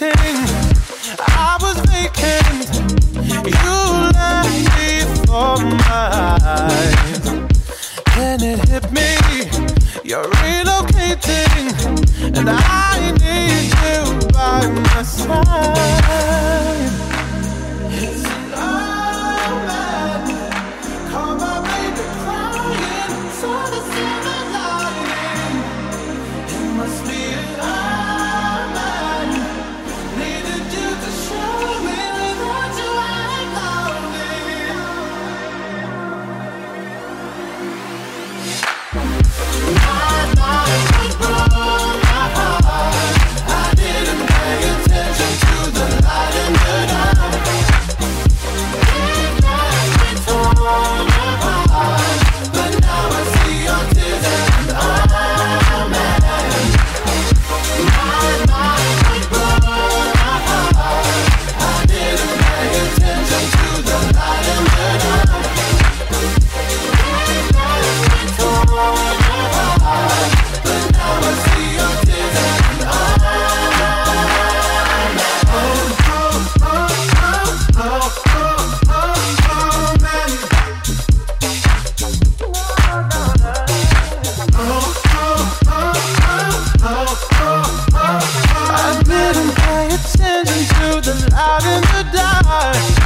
waiting, I was vacant. You left me for mine. and it hit me, you're relocating, and I need you by my side. It's all bad. Call my baby crying, so the the light in the dark.